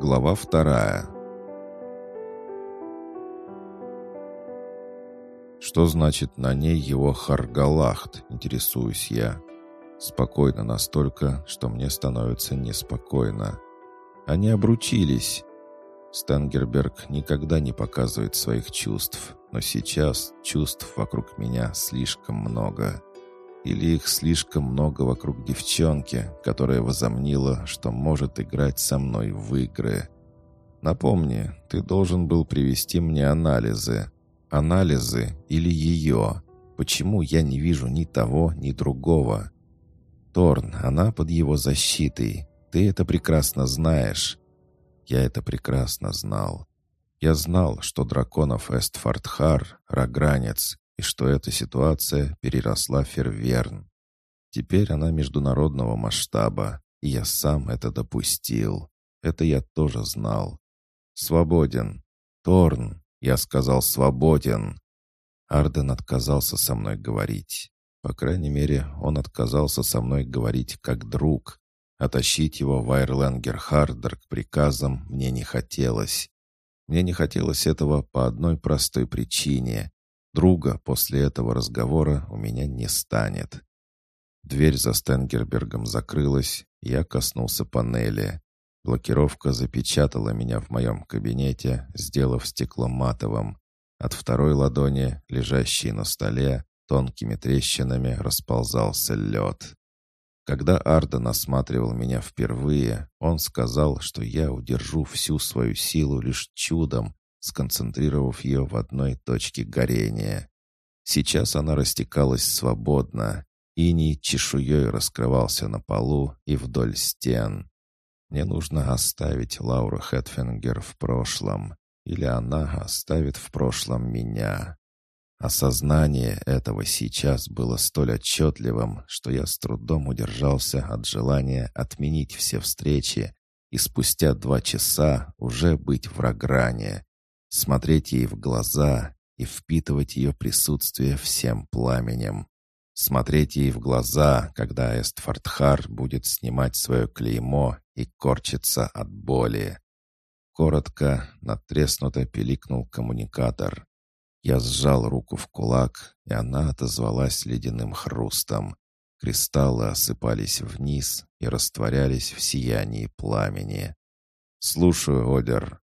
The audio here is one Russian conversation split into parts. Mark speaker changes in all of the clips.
Speaker 1: Глава вторая. Что значит на ней его Харгалахт, интересуюсь я. Спокойно настолько, что мне становится неспокойно. Они обручились. Стенгерберг никогда не показывает своих чувств, но сейчас чувств вокруг меня слишком много. Или их слишком много вокруг девчонки, которая возомнила, что может играть со мной в игры. Напомни, ты должен был привести мне анализы. Анализы или ее. Почему я не вижу ни того, ни другого? Торн, она под его защитой. Ты это прекрасно знаешь. Я это прекрасно знал. Я знал, что драконов Эстфордхар — Рогранец, и что эта ситуация переросла в Ферверн. Теперь она международного масштаба, и я сам это допустил. Это я тоже знал. Свободен. Торн, я сказал, свободен. Арден отказался со мной говорить. По крайней мере, он отказался со мной говорить как друг. Отащить его в Айрленгер-Хардер к приказам мне не хотелось. Мне не хотелось этого по одной простой причине. Друга после этого разговора у меня не станет. Дверь за Стенгербергом закрылась, я коснулся панели. Блокировка запечатала меня в моем кабинете, сделав стекло матовым. От второй ладони, лежащей на столе, тонкими трещинами расползался лед. Когда Арден осматривал меня впервые, он сказал, что я удержу всю свою силу лишь чудом, сконцентрировав ее в одной точке горения. Сейчас она растекалась свободно, иней чешуей раскрывался на полу и вдоль стен. Мне нужно оставить Лауру Хэтфингер в прошлом, или она оставит в прошлом меня. Осознание этого сейчас было столь отчетливым, что я с трудом удержался от желания отменить все встречи и спустя два часа уже быть в Рогране, смотреть ей в глаза и впитывать ее присутствие всем пламенем. Смотреть ей в глаза, когда Эстфордхар будет снимать свое клеймо и корчиться от боли. Коротко, натреснуто пиликнул коммуникатор. Я сжал руку в кулак, и она отозвалась ледяным хрустом. Кристаллы осыпались вниз и растворялись в сиянии пламени. «Слушаю, Одер»,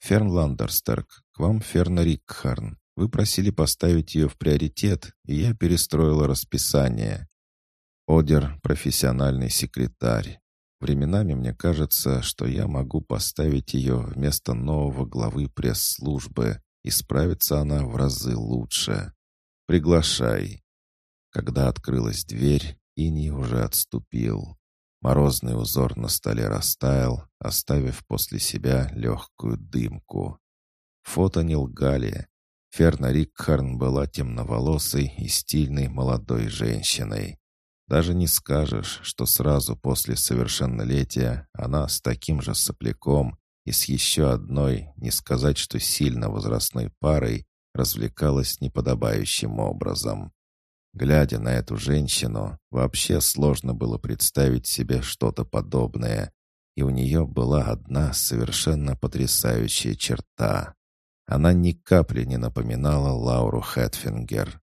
Speaker 1: «Ферн Ландерстерк, к вам Ферна Рикхарн. Вы просили поставить ее в приоритет, и я перестроила расписание». Одер — профессиональный секретарь. Временами мне кажется, что я могу поставить ее вместо нового главы пресс-службы, и справится она в разы лучше. Приглашай. Когда открылась дверь, Ини уже отступил. Морозный узор на столе растаял, оставив после себя легкую дымку. Фото не лгали. Ферна Рикхарн была темноволосой и стильной молодой женщиной. Даже не скажешь, что сразу после совершеннолетия она с таким же сопляком и с еще одной, не сказать, что сильно возрастной парой, развлекалась неподобающим образом. Глядя на эту женщину, вообще сложно было представить себе что-то подобное. И у нее была одна совершенно потрясающая черта. Она ни капли не напоминала Лауру Хэтфингер.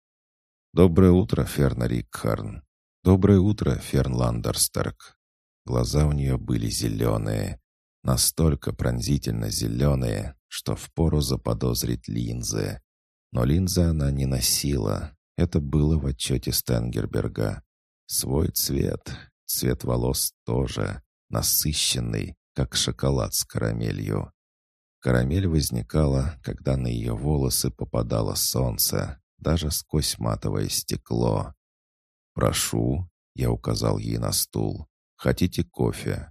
Speaker 1: «Доброе утро, Ферна Рикхарн. Доброе утро, Ферн Ландерстерк». Глаза у нее были зеленые, настолько пронзительно зеленые, что впору заподозрить линзы. Но линзы она не носила, это было в отчете Стенгерберга. Свой цвет, цвет волос тоже, насыщенный, как шоколад с карамелью. Карамель возникала, когда на ее волосы попадало солнце, даже сквозь матовое стекло. «Прошу», — я указал ей на стул, — «хотите кофе?»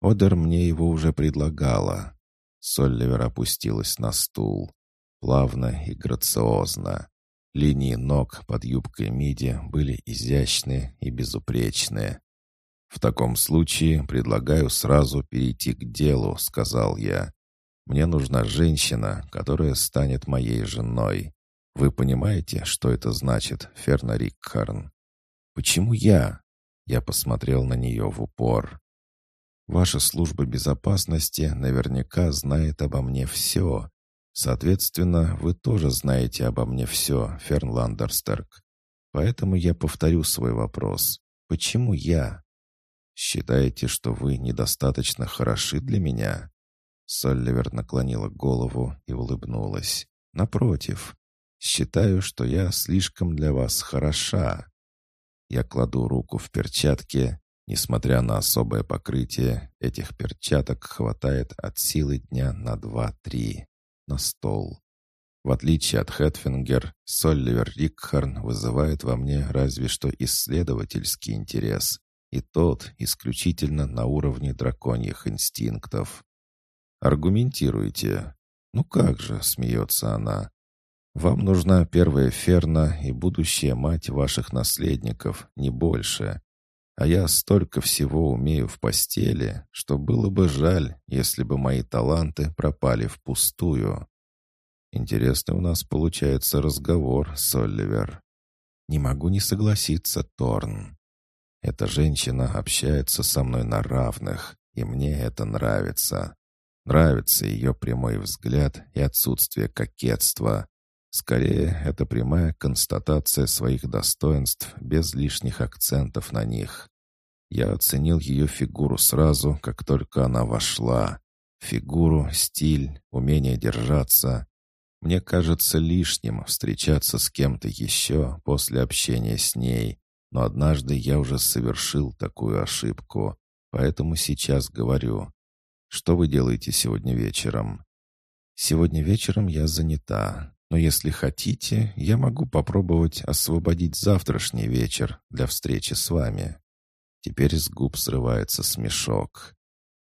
Speaker 1: Одер мне его уже предлагала. Солливер опустилась на стул. Плавно и грациозно. Линии ног под юбкой миди были изящные и безупречные. «В таком случае предлагаю сразу перейти к делу», — сказал я. «Мне нужна женщина, которая станет моей женой. Вы понимаете, что это значит, Ферна Рикхарн?» «Почему я?» Я посмотрел на нее в упор. Ваша служба безопасности наверняка знает обо мне все. Соответственно, вы тоже знаете обо мне все, Ферн Ландерстерк. Поэтому я повторю свой вопрос. Почему я? Считаете, что вы недостаточно хороши для меня?» Солливер наклонила голову и улыбнулась. «Напротив, считаю, что я слишком для вас хороша. Я кладу руку в перчатки Несмотря на особое покрытие, этих перчаток хватает от силы дня на два-три. На стол. В отличие от Хэтфингер, Солливер Рикхарн вызывает во мне разве что исследовательский интерес, и тот исключительно на уровне драконьих инстинктов. «Аргументируйте». «Ну как же», — смеется она. «Вам нужна первая ферна и будущая мать ваших наследников, не больше. А я столько всего умею в постели, что было бы жаль, если бы мои таланты пропали впустую. Интересный у нас получается разговор, Соливер. Не могу не согласиться, Торн. Эта женщина общается со мной на равных, и мне это нравится. Нравится ее прямой взгляд и отсутствие кокетства. Скорее, это прямая констатация своих достоинств без лишних акцентов на них. Я оценил ее фигуру сразу, как только она вошла. Фигуру, стиль, умение держаться. Мне кажется лишним встречаться с кем-то еще после общения с ней, но однажды я уже совершил такую ошибку, поэтому сейчас говорю. Что вы делаете сегодня вечером? Сегодня вечером я занята, но если хотите, я могу попробовать освободить завтрашний вечер для встречи с вами. Теперь с губ срывается смешок.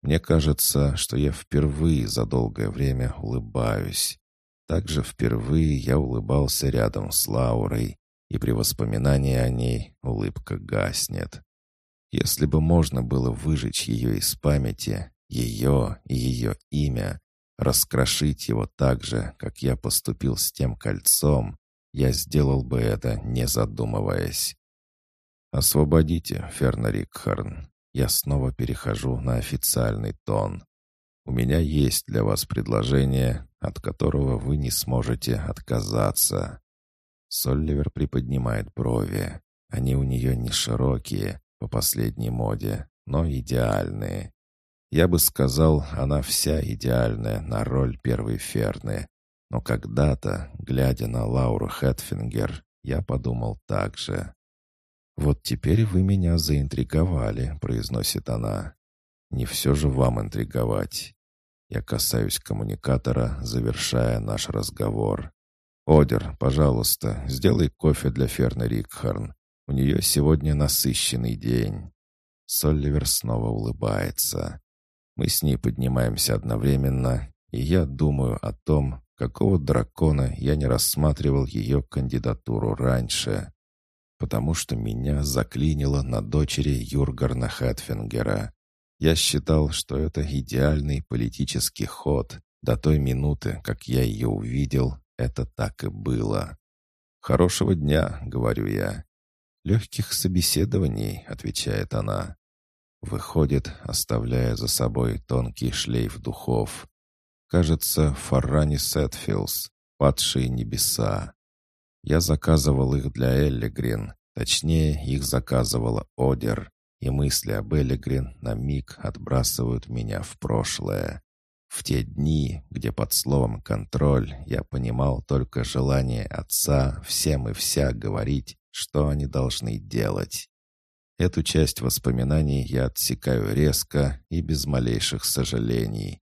Speaker 1: Мне кажется, что я впервые за долгое время улыбаюсь. Также впервые я улыбался рядом с Лаурой, и при воспоминании о ней улыбка гаснет. Если бы можно было выжечь ее из памяти, ее и ее имя, раскрошить его так же, как я поступил с тем кольцом, я сделал бы это, не задумываясь. «Освободите, Ферна Рикхарн. Я снова перехожу на официальный тон. У меня есть для вас предложение, от которого вы не сможете отказаться». Солливер приподнимает брови. Они у нее не широкие, по последней моде, но идеальные. Я бы сказал, она вся идеальная на роль первой Ферны. Но когда-то, глядя на Лауру Хэтфингер, я подумал так же. «Вот теперь вы меня заинтриговали», — произносит она. «Не все же вам интриговать». Я касаюсь коммуникатора, завершая наш разговор. «Одер, пожалуйста, сделай кофе для Ферны Рикхарн. У нее сегодня насыщенный день». Солливер снова улыбается. Мы с ней поднимаемся одновременно, и я думаю о том, какого дракона я не рассматривал ее кандидатуру раньше, потому что меня заклинило на дочери Юргарна Хэтфингера. Я считал, что это идеальный политический ход. До той минуты, как я ее увидел, это так и было. «Хорошего дня», — говорю я. «Легких собеседований», — отвечает она. Выходит, оставляя за собой тонкий шлейф духов. Кажется, Фаррани Сетфилс, падшие небеса. Я заказывал их для Эллигрин, точнее, их заказывала Одер, и мысли об Эллигрин на миг отбрасывают меня в прошлое. В те дни, где под словом «контроль» я понимал только желание отца всем и вся говорить, что они должны делать. Эту часть воспоминаний я отсекаю резко и без малейших сожалений.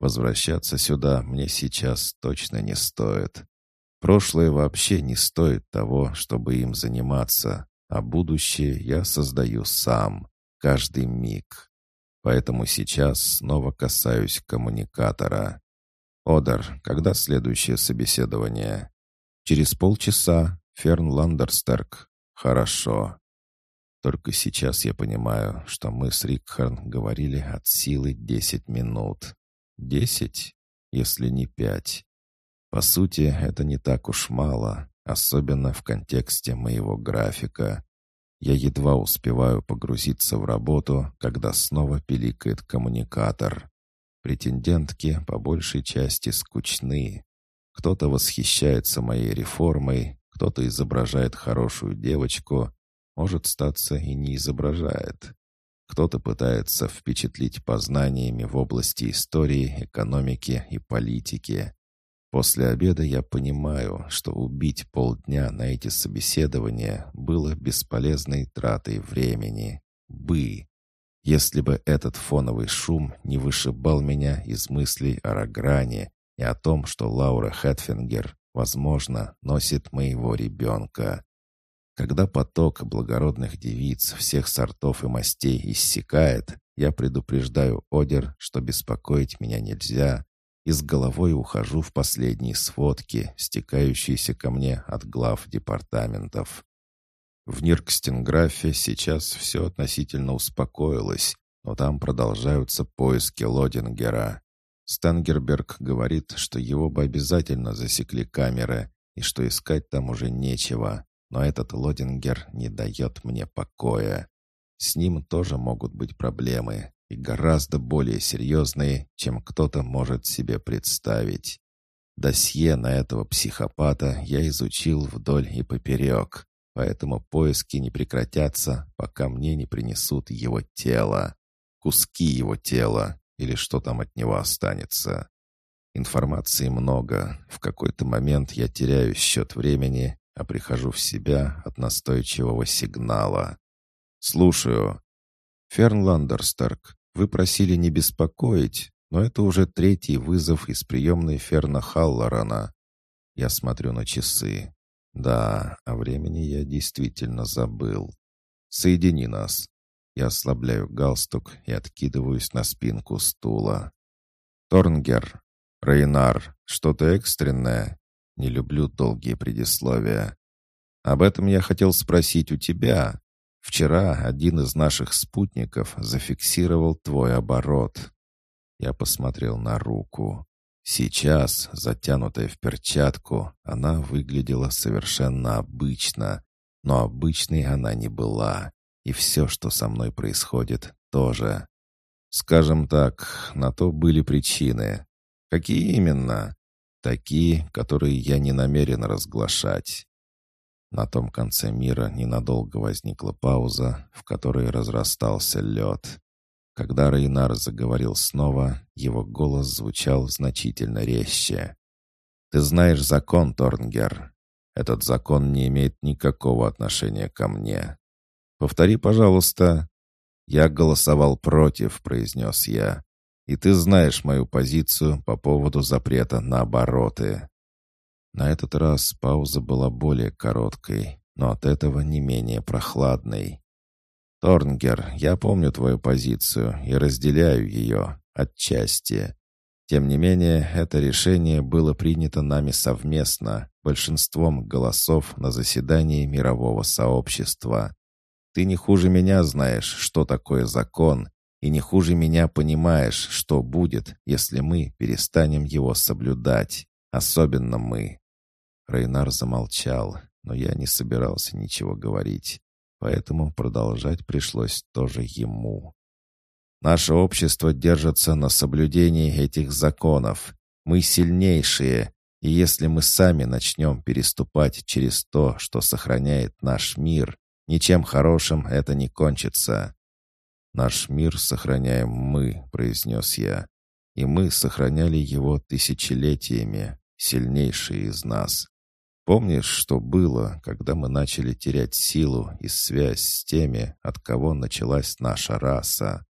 Speaker 1: Возвращаться сюда мне сейчас точно не стоит. Прошлое вообще не стоит того, чтобы им заниматься, а будущее я создаю сам, каждый миг. Поэтому сейчас снова касаюсь коммуникатора. «Одар, когда следующее собеседование?» «Через полчаса. Ферн Ландерстерк». «Хорошо. Только сейчас я понимаю, что мы с Рикхарн говорили от силы десять минут. Десять, если не пять. По сути, это не так уж мало, особенно в контексте моего графика. Я едва успеваю погрузиться в работу, когда снова пиликает коммуникатор. Претендентки по большей части скучны. Кто-то восхищается моей реформой, кто-то изображает хорошую девочку, может статься и не изображает. Кто-то пытается впечатлить познаниями в области истории, экономики и политики. После обеда я понимаю, что убить полдня на эти собеседования было бесполезной тратой времени. Бы. Если бы этот фоновый шум не вышибал меня из мыслей о Рогране и о том, что Лаура Хэтфингер, возможно, носит моего ребенка. Когда поток благородных девиц всех сортов и мастей иссякает, я предупреждаю Одер, что беспокоить меня нельзя, и с головой ухожу в последние сводки, стекающиеся ко мне от глав департаментов. В Ниркстенграфе сейчас все относительно успокоилось, но там продолжаются поиски Лодингера. Стангерберг говорит, что его бы обязательно засекли камеры и что искать там уже нечего, но этот Лодингер не дает мне покоя. С ним тоже могут быть проблемы, и гораздо более серьезные, чем кто-то может себе представить. Досье на этого психопата я изучил вдоль и поперек, поэтому поиски не прекратятся, пока мне не принесут его тело. Куски его тела или что там от него останется. Информации много. В какой-то момент я теряю счет времени, а прихожу в себя от настойчивого сигнала. «Слушаю. Ферн Ландерстерк, вы просили не беспокоить, но это уже третий вызов из приемной Ферна Халлорана. Я смотрю на часы. Да, о времени я действительно забыл. Соедини нас. Я ослабляю галстук и откидываюсь на спинку стула. Торнгер, Рейнар, что-то экстренное? Не люблю долгие предисловия. Об этом я хотел спросить у тебя. Вчера один из наших спутников зафиксировал твой оборот. Я посмотрел на руку. Сейчас, затянутая в перчатку, она выглядела совершенно обычно, но обычной она не была. И все, что со мной происходит, тоже. Скажем так, на то были причины. Какие именно? Такие, которые я не намерен разглашать. На том конце мира ненадолго возникла пауза, в которой разрастался лед. Когда Рейнар заговорил снова, его голос звучал значительно резче. «Ты знаешь закон, Торнгер. Этот закон не имеет никакого отношения ко мне. Повтори, пожалуйста». «Я голосовал против», — произнес я. «И ты знаешь мою позицию по поводу запрета на обороты». На этот раз пауза была более короткой, но от этого не менее прохладной. «Торнгер, я помню твою позицию и разделяю ее, отчасти. Тем не менее, это решение было принято нами совместно, большинством голосов на заседании мирового сообщества. Ты не хуже меня знаешь, что такое закон, и не хуже меня понимаешь, что будет, если мы перестанем его соблюдать, особенно мы. Рейнар замолчал, но я не собирался ничего говорить, поэтому продолжать пришлось тоже ему. Наше общество держится на соблюдении этих законов. Мы сильнейшие, и если мы сами начнем переступать через то, что сохраняет наш мир, ничем хорошим это не кончится. «Наш мир сохраняем мы», — произнес я, — «и мы сохраняли его тысячелетиями, сильнейшие из нас. Помнишь, что было, когда мы начали терять силу и связь с теми, от кого началась наша раса?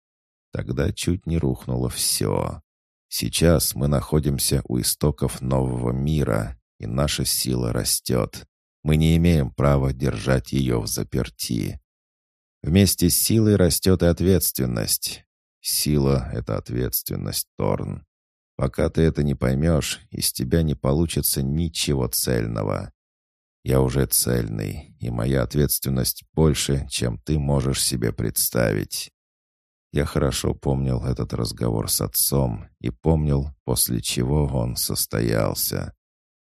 Speaker 1: Тогда чуть не рухнуло все. Сейчас мы находимся у истоков нового мира, и наша сила растет. Мы не имеем права держать ее в заперти. Вместе с силой растет и ответственность. Сила — это ответственность, Торн. Пока ты это не поймешь, из тебя не получится ничего цельного. Я уже цельный, и моя ответственность больше, чем ты можешь себе представить. Я хорошо помнил этот разговор с отцом и помнил, после чего он состоялся.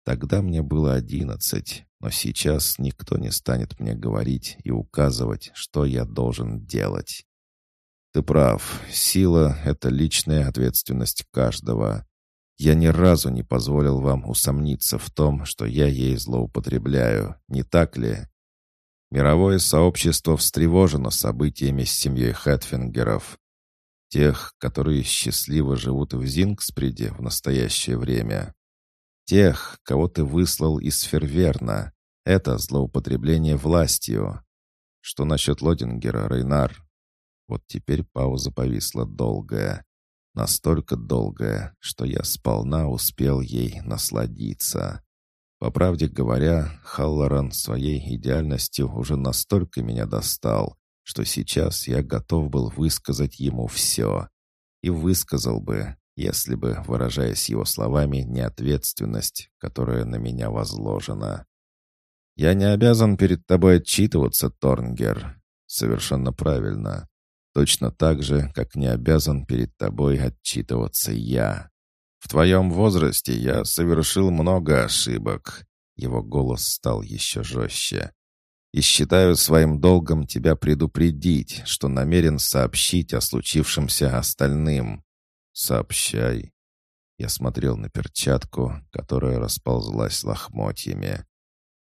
Speaker 1: Тогда мне было одиннадцать, но сейчас никто не станет мне говорить и указывать, что я должен делать. Ты прав, сила — это личная ответственность каждого. Я ни разу не позволил вам усомниться в том, что я ей злоупотребляю, не так ли? Мировое сообщество встревожено событиями с семьей Хэтфингеров. Тех, которые счастливо живут в Зингсприде в настоящее время. Тех, кого ты выслал из Ферверна. Это злоупотребление властью. Что насчет Лодингера, Рейнар? Вот теперь пауза повисла долгая. Настолько долгая, что я сполна успел ей насладиться. По правде говоря, Халлоран своей идеальностью уже настолько меня достал, что сейчас я готов был высказать ему все. И высказал бы, если бы, выражаясь его словами, не ответственность, которая на меня возложена. «Я не обязан перед тобой отчитываться, Торнгер». «Совершенно правильно. Точно так же, как не обязан перед тобой отчитываться я. В твоем возрасте я совершил много ошибок». Его голос стал еще жестче. «И считаю своим долгом тебя предупредить, что намерен сообщить о случившемся остальным». «Сообщай». Я смотрел на перчатку, которая расползлась лохмотьями.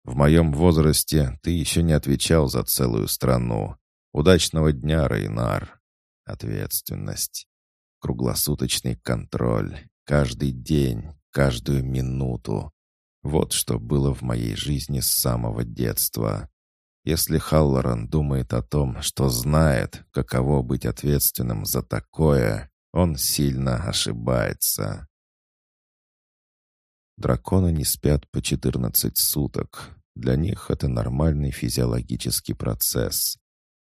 Speaker 1: «В моем возрасте ты еще не отвечал за целую страну. Удачного дня, Рейнар. Ответственность. Круглосуточный контроль. Каждый день, каждую минуту. Вот что было в моей жизни с самого детства. Если Халлоран думает о том, что знает, каково быть ответственным за такое, он сильно ошибается. Драконы не спят по 14 суток. Для них это нормальный физиологический процесс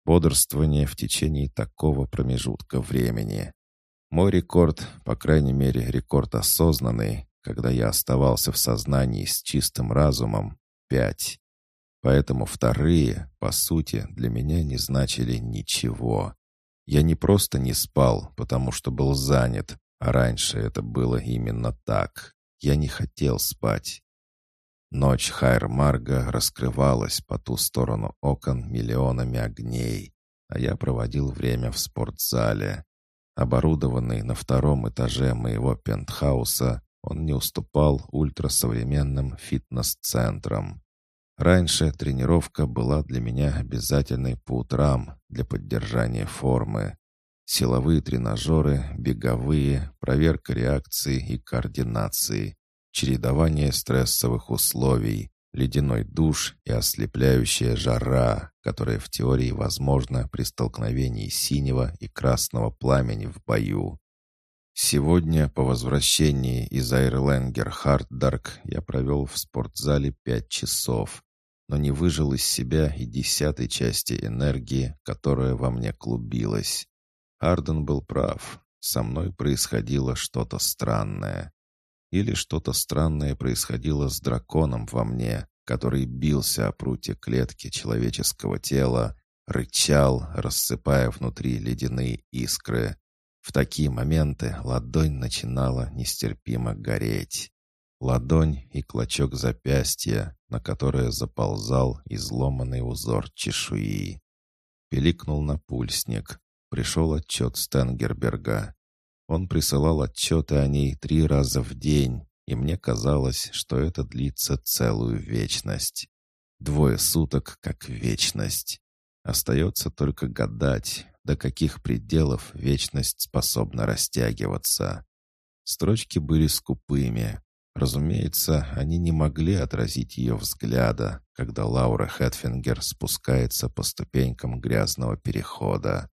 Speaker 1: бодрствование в течение такого промежутка времени. Мой рекорд, по крайней мере рекорд осознанный, когда я оставался в сознании с чистым разумом, пять. Поэтому вторые, по сути, для меня не значили ничего. Я не просто не спал, потому что был занят, а раньше это было именно так. Я не хотел спать. Ночь Хайр-Марга раскрывалась по ту сторону окон миллионами огней, а я проводил время в спортзале. Оборудованный на втором этаже моего пентхауса, он не уступал ультрасовременным фитнес-центрам. Раньше тренировка была для меня обязательной по утрам для поддержания формы. Силовые тренажеры, беговые, проверка реакции и координации чередование стрессовых условий, ледяной душ и ослепляющая жара, которая в теории возможна при столкновении синего и красного пламени в бою. Сегодня, по возвращении из Айрленгер Хартдарк, я провел в спортзале пять часов, но не выжил из себя и десятой части энергии, которая во мне клубилась. Арден был прав, со мной происходило что-то странное. Или что-то странное происходило с драконом во мне, который бился о прутье клетки человеческого тела, рычал, рассыпая внутри ледяные искры. В такие моменты ладонь начинала нестерпимо гореть. Ладонь и клочок запястья, на которое заползал изломанный узор чешуи. Пиликнул на пульсник. Пришел отчет Стенгерберга. Он присылал отчеты о ней три раза в день, и мне казалось, что это длится целую вечность. Двое суток как вечность. Остается только гадать, до каких пределов вечность способна растягиваться. Строчки были скупыми. Разумеется, они не могли отразить ее взгляда, когда Лаура Хэтфингер спускается по ступенькам грязного перехода.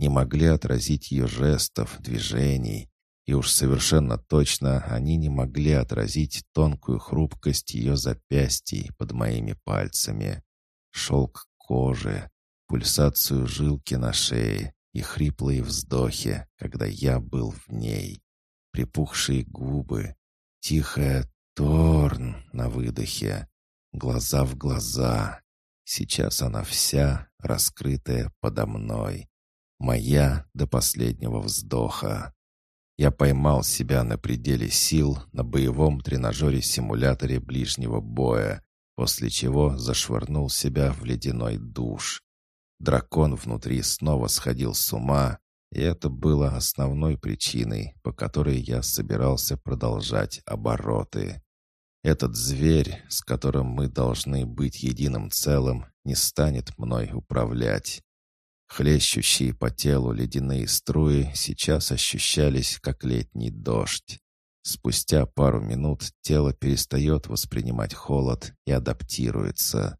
Speaker 1: Не могли отразить ее жестов, движений, и уж совершенно точно они не могли отразить тонкую хрупкость ее запястий под моими пальцами, шелк кожи, пульсацию жилки на шее и хриплые вздохи, когда я был в ней, припухшие губы, тихая «Торн» на выдохе, глаза в глаза. Сейчас она вся раскрытая подо мной. Моя до последнего вздоха. Я поймал себя на пределе сил на боевом тренажере-симуляторе ближнего боя, после чего зашвырнул себя в ледяной душ. Дракон внутри снова сходил с ума, и это было основной причиной, по которой я собирался продолжать обороты. Этот зверь, с которым мы должны быть единым целым, не станет мной управлять. Хлещущие по телу ледяные струи сейчас ощущались, как летний дождь. Спустя пару минут тело перестает воспринимать холод и адаптируется.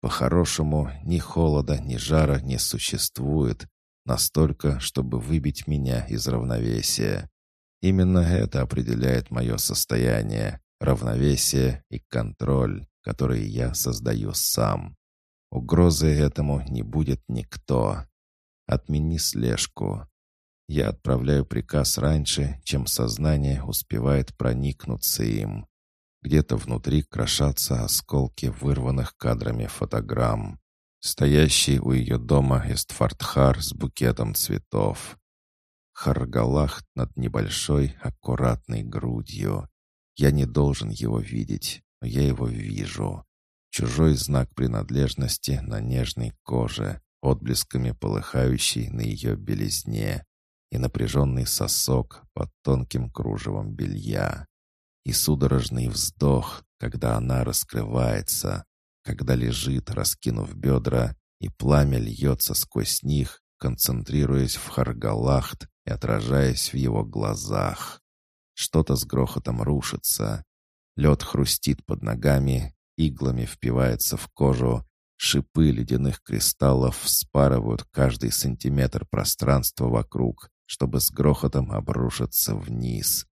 Speaker 1: По-хорошему, ни холода, ни жара не существует, настолько, чтобы выбить меня из равновесия. Именно это определяет мое состояние, равновесие и контроль, который я создаю сам. Угрозы этому не будет никто. Отмени слежку. Я отправляю приказ раньше, чем сознание успевает проникнуться им. Где-то внутри крошатся осколки вырванных кадрами фотограмм. Стоящий у ее дома Эстфартхар с букетом цветов. Харгалах над небольшой, аккуратной грудью. Я не должен его видеть, но я его вижу. Чужой знак принадлежности на нежной коже, отблесками полыхающей на ее белизне, и напряженный сосок под тонким кружевом белья. И судорожный вздох, когда она раскрывается, когда лежит, раскинув бедра, и пламя льется сквозь них, концентрируясь в Харгалахт и отражаясь в его глазах. Что-то с грохотом рушится. Лед хрустит под ногами, иглами впивается в кожу, шипы ледяных кристаллов вспарывают каждый сантиметр пространства вокруг, чтобы с грохотом обрушиться вниз.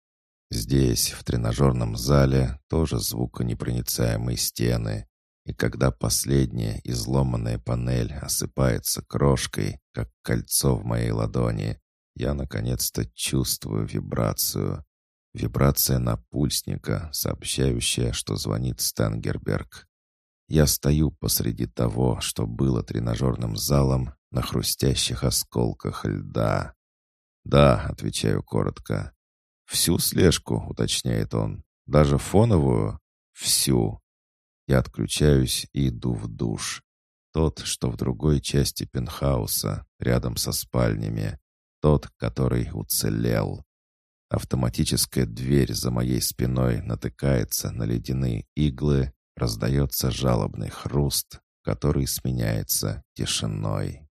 Speaker 1: Здесь, в тренажерном зале, тоже звуконепроницаемые стены. И когда последняя изломанная панель осыпается крошкой, как кольцо в моей ладони, я наконец-то чувствую вибрацию. Вибрация напульсника, сообщающая, что звонит Стангерберг. Я стою посреди того, что было тренажерным залом, на хрустящих осколках льда. «Да», — отвечаю коротко. «Всю слежку», — уточняет он. «Даже фоновую?» «Всю». Я отключаюсь и иду в душ. Тот, что в другой части пентхауса, рядом со спальнями. Тот, который уцелел. Автоматическая дверь за моей спиной натыкается на ледяные иглы, раздается жалобный хруст, который сменяется тишиной.